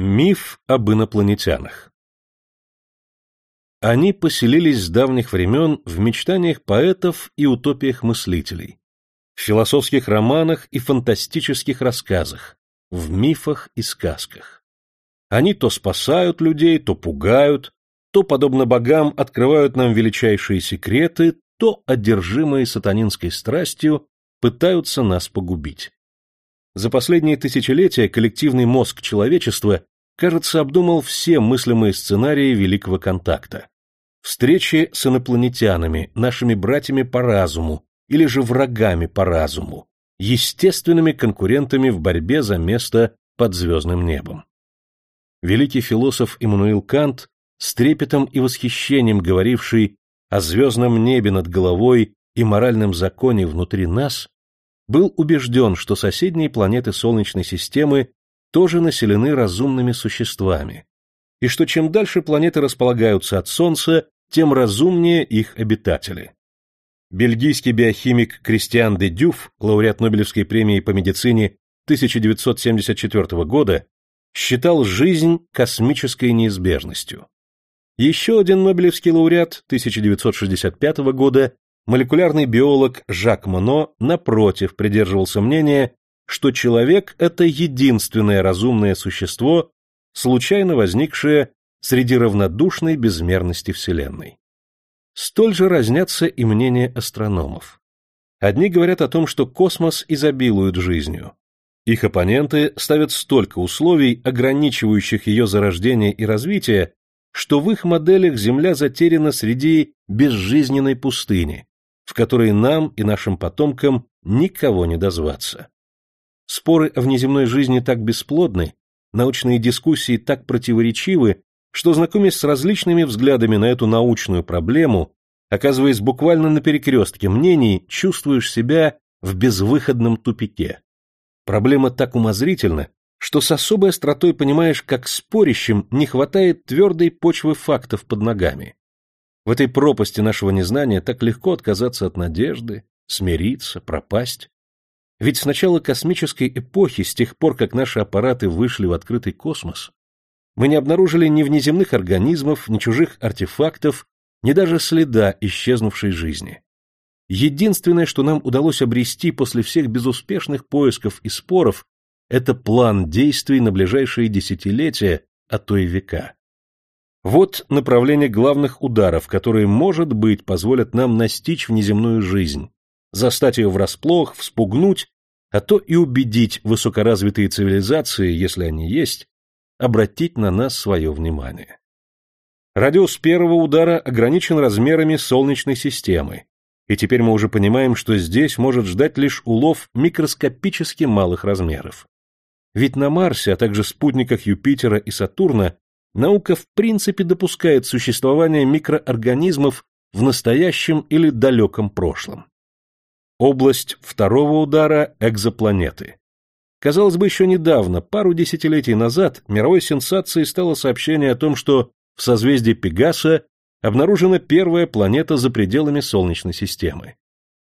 Миф об инопланетянах Они поселились с давних времен в мечтаниях поэтов и утопиях мыслителей, в философских романах и фантастических рассказах, в мифах и сказках. Они то спасают людей, то пугают, то, подобно богам, открывают нам величайшие секреты, то, одержимые сатанинской страстью, пытаются нас погубить. За последние тысячелетия коллективный мозг человечества, кажется, обдумал все мыслимые сценарии Великого Контакта. Встречи с инопланетянами, нашими братьями по разуму или же врагами по разуму, естественными конкурентами в борьбе за место под звездным небом. Великий философ Иммануил Кант, с трепетом и восхищением говоривший о звездном небе над головой и моральном законе внутри нас, был убежден, что соседние планеты Солнечной системы тоже населены разумными существами, и что чем дальше планеты располагаются от Солнца, тем разумнее их обитатели. Бельгийский биохимик Кристиан де Дюф, лауреат Нобелевской премии по медицине 1974 года, считал жизнь космической неизбежностью. Еще один Нобелевский лауреат 1965 года молекулярный биолог Жак Моно, напротив, придерживался мнения, что человек – это единственное разумное существо, случайно возникшее среди равнодушной безмерности Вселенной. Столь же разнятся и мнения астрономов. Одни говорят о том, что космос изобилует жизнью. Их оппоненты ставят столько условий, ограничивающих ее зарождение и развитие, что в их моделях Земля затеряна среди безжизненной пустыни, в которой нам и нашим потомкам никого не дозваться. Споры о внеземной жизни так бесплодны, научные дискуссии так противоречивы, что, знакомясь с различными взглядами на эту научную проблему, оказываясь буквально на перекрестке мнений, чувствуешь себя в безвыходном тупике. Проблема так умозрительна, что с особой остротой понимаешь, как спорящим не хватает твердой почвы фактов под ногами. В этой пропасти нашего незнания так легко отказаться от надежды, смириться, пропасть. Ведь с начала космической эпохи, с тех пор, как наши аппараты вышли в открытый космос, мы не обнаружили ни внеземных организмов, ни чужих артефактов, ни даже следа исчезнувшей жизни. Единственное, что нам удалось обрести после всех безуспешных поисков и споров, это план действий на ближайшие десятилетия, а то и века. Вот направление главных ударов, которые, может быть, позволят нам настичь внеземную жизнь, застать ее врасплох, вспугнуть, а то и убедить высокоразвитые цивилизации, если они есть, обратить на нас свое внимание. Радиус первого удара ограничен размерами Солнечной системы, и теперь мы уже понимаем, что здесь может ждать лишь улов микроскопически малых размеров. Ведь на Марсе, а также спутниках Юпитера и Сатурна наука в принципе допускает существование микроорганизмов в настоящем или далеком прошлом. Область второго удара – экзопланеты. Казалось бы, еще недавно, пару десятилетий назад, мировой сенсацией стало сообщение о том, что в созвездии Пегаса обнаружена первая планета за пределами Солнечной системы.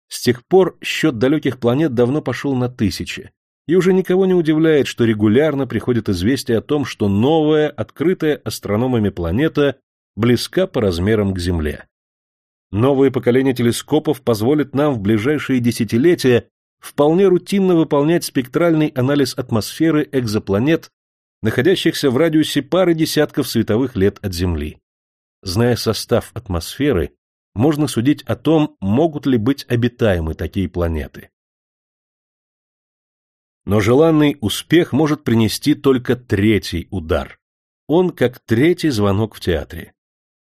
С тех пор счет далеких планет давно пошел на тысячи, и уже никого не удивляет, что регулярно приходит известие о том, что новая, открытая астрономами планета близка по размерам к Земле. Новые поколения телескопов позволят нам в ближайшие десятилетия вполне рутинно выполнять спектральный анализ атмосферы экзопланет, находящихся в радиусе пары десятков световых лет от Земли. Зная состав атмосферы, можно судить о том, могут ли быть обитаемы такие планеты. Но желанный успех может принести только третий удар. Он как третий звонок в театре.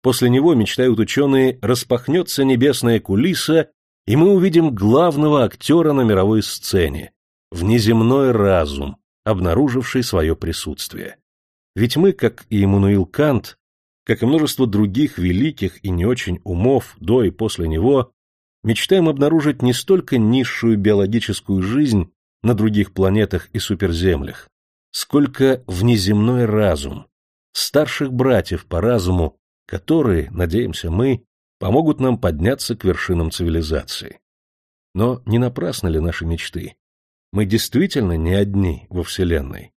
После него, мечтают ученые, распахнется небесная кулиса, и мы увидим главного актера на мировой сцене, внеземной разум, обнаруживший свое присутствие. Ведь мы, как и Эммануил Кант, как и множество других великих и не очень умов до и после него, мечтаем обнаружить не столько низшую биологическую жизнь, на других планетах и суперземлях, сколько внеземной разум, старших братьев по разуму, которые, надеемся мы, помогут нам подняться к вершинам цивилизации. Но не напрасны ли наши мечты? Мы действительно не одни во Вселенной.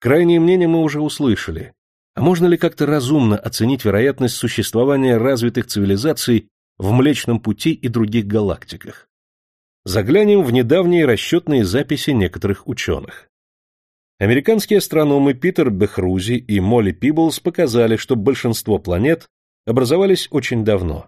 Крайнее мнение мы уже услышали. А можно ли как-то разумно оценить вероятность существования развитых цивилизаций в Млечном Пути и других галактиках? Заглянем в недавние расчетные записи некоторых ученых. Американские астрономы Питер Бехрузи и Молли Пиблс показали, что большинство планет образовались очень давно.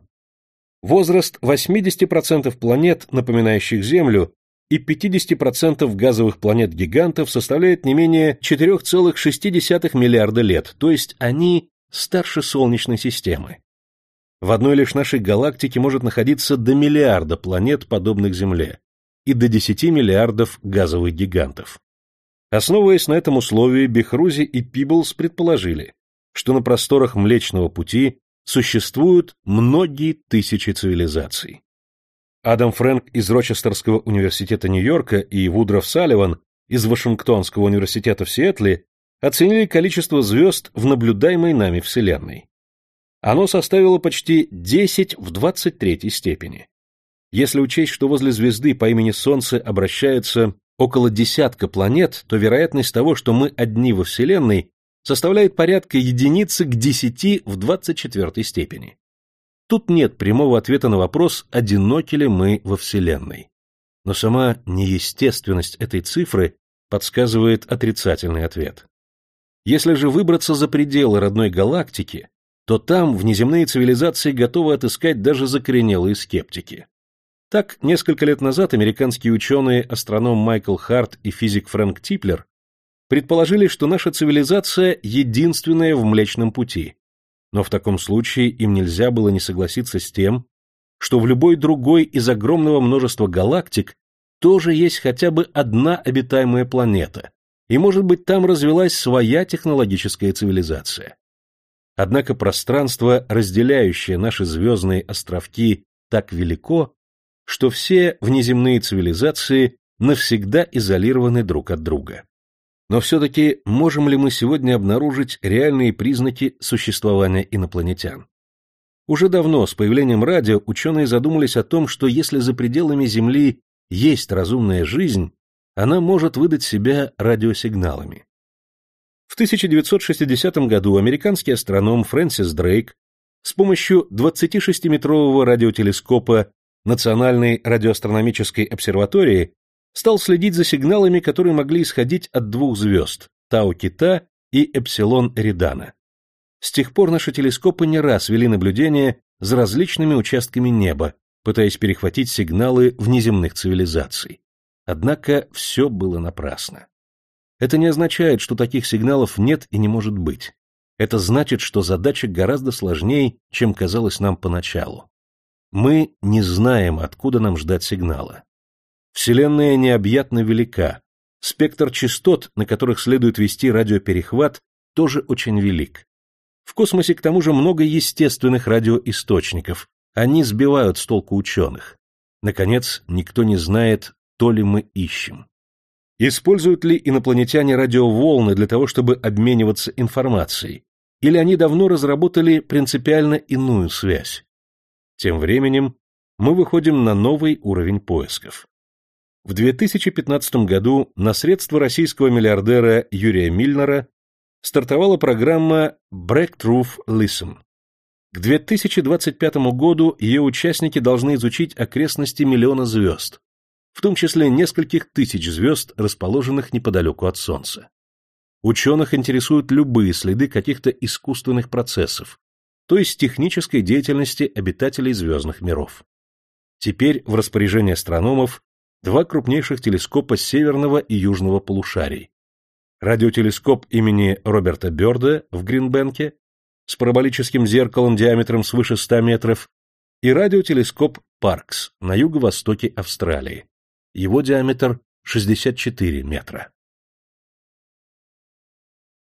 Возраст 80% планет, напоминающих Землю, и 50% газовых планет-гигантов составляет не менее 4,6 миллиарда лет, то есть они старше Солнечной системы. В одной лишь нашей галактике может находиться до миллиарда планет, подобных Земле, и до 10 миллиардов газовых гигантов. Основываясь на этом условии, Бехрузи и Пиблс предположили, что на просторах Млечного Пути существуют многие тысячи цивилизаций. Адам Фрэнк из Рочестерского университета Нью-Йорка и Вудроф Салливан из Вашингтонского университета в Сиэтле оценили количество звезд в наблюдаемой нами Вселенной. Оно составило почти 10 в 23 степени. Если учесть, что возле звезды по имени Солнце обращается около десятка планет, то вероятность того, что мы одни во Вселенной, составляет порядка единицы к 10 в 24 степени. Тут нет прямого ответа на вопрос, одиноки ли мы во Вселенной. Но сама неестественность этой цифры подсказывает отрицательный ответ. Если же выбраться за пределы родной галактики, то там внеземные цивилизации готовы отыскать даже закоренелые скептики. Так, несколько лет назад американские ученые, астроном Майкл Харт и физик Фрэнк Типлер предположили, что наша цивилизация единственная в Млечном Пути. Но в таком случае им нельзя было не согласиться с тем, что в любой другой из огромного множества галактик тоже есть хотя бы одна обитаемая планета, и, может быть, там развилась своя технологическая цивилизация. Однако пространство, разделяющее наши звездные островки, так велико, что все внеземные цивилизации навсегда изолированы друг от друга. Но все-таки можем ли мы сегодня обнаружить реальные признаки существования инопланетян? Уже давно, с появлением радио, ученые задумались о том, что если за пределами Земли есть разумная жизнь, она может выдать себя радиосигналами. В 1960 году американский астроном Фрэнсис Дрейк с помощью 26-метрового радиотелескопа Национальной радиоастрономической обсерватории стал следить за сигналами, которые могли исходить от двух звезд – Тау-Кита и Эпсилон Эридана. С тех пор наши телескопы не раз вели наблюдения за различными участками неба, пытаясь перехватить сигналы внеземных цивилизаций. Однако все было напрасно. Это не означает, что таких сигналов нет и не может быть. Это значит, что задача гораздо сложнее, чем казалось нам поначалу. Мы не знаем, откуда нам ждать сигнала. Вселенная необъятно велика. Спектр частот, на которых следует вести радиоперехват, тоже очень велик. В космосе к тому же много естественных радиоисточников. Они сбивают с толку ученых. Наконец, никто не знает, то ли мы ищем. Используют ли инопланетяне радиоволны для того, чтобы обмениваться информацией? Или они давно разработали принципиально иную связь? Тем временем мы выходим на новый уровень поисков. В 2015 году на средства российского миллиардера Юрия Мильнера стартовала программа Breakthrough Listen. К 2025 году ее участники должны изучить окрестности миллиона звезд, в том числе нескольких тысяч звезд, расположенных неподалеку от Солнца. Ученых интересуют любые следы каких-то искусственных процессов, то есть технической деятельности обитателей звездных миров. Теперь в распоряжении астрономов два крупнейших телескопа северного и южного полушарий. Радиотелескоп имени Роберта Бёрда в Гринбенке с параболическим зеркалом диаметром свыше 100 метров и радиотелескоп Паркс на юго-востоке Австралии. Его диаметр 64 метра.